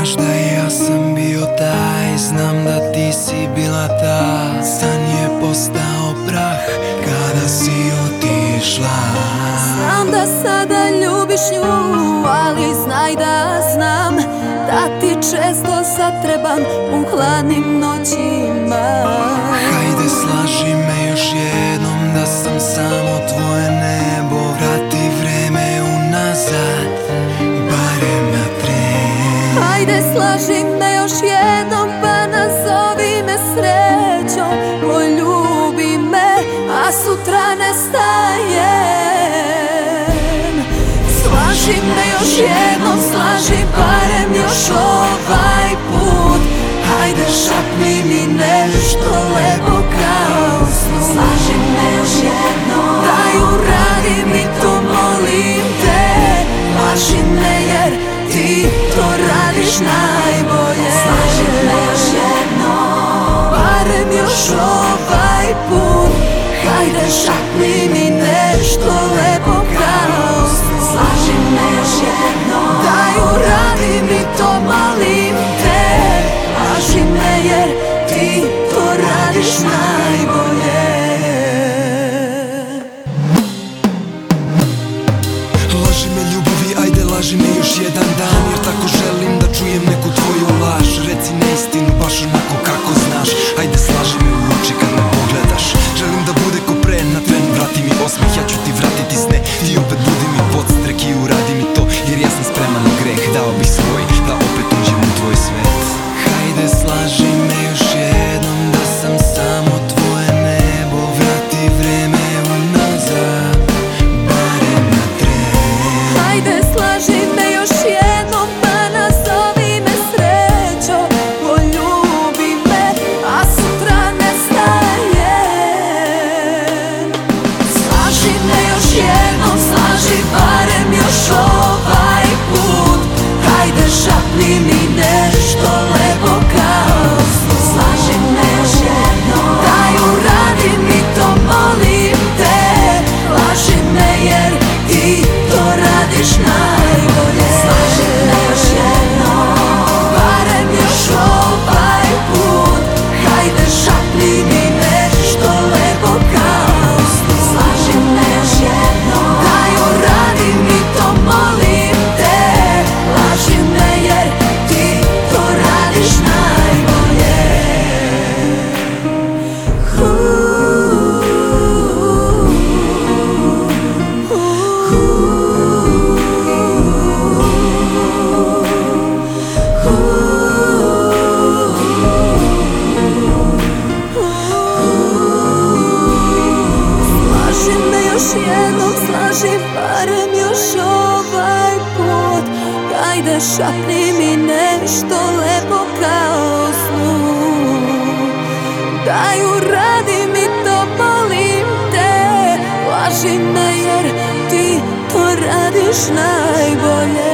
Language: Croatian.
Znaš da ja sam bio taj Znam da ti si bila ta. San je postao prah Kada si otišla. Znam da sada ljubiš nju Ali znaj da znam Da ti često zatrebam U hladnim noćima. Slaži me još jednom, slaži barem još ovaj put. Hajde šapni mi nešto lepo kao snu. Slaži me još jednom, daj uradi mi to molim te. Laži me jer ti to radiš najbolje. Slaži me još jednom, barem još ovaj put. Hajde šapni mi još jednom, slaži barem još ovaj put. Hajde šapni mi nešto lepo kao snu. Daj uradi mi to, molim te. Laži me jer ti to radiš najbolje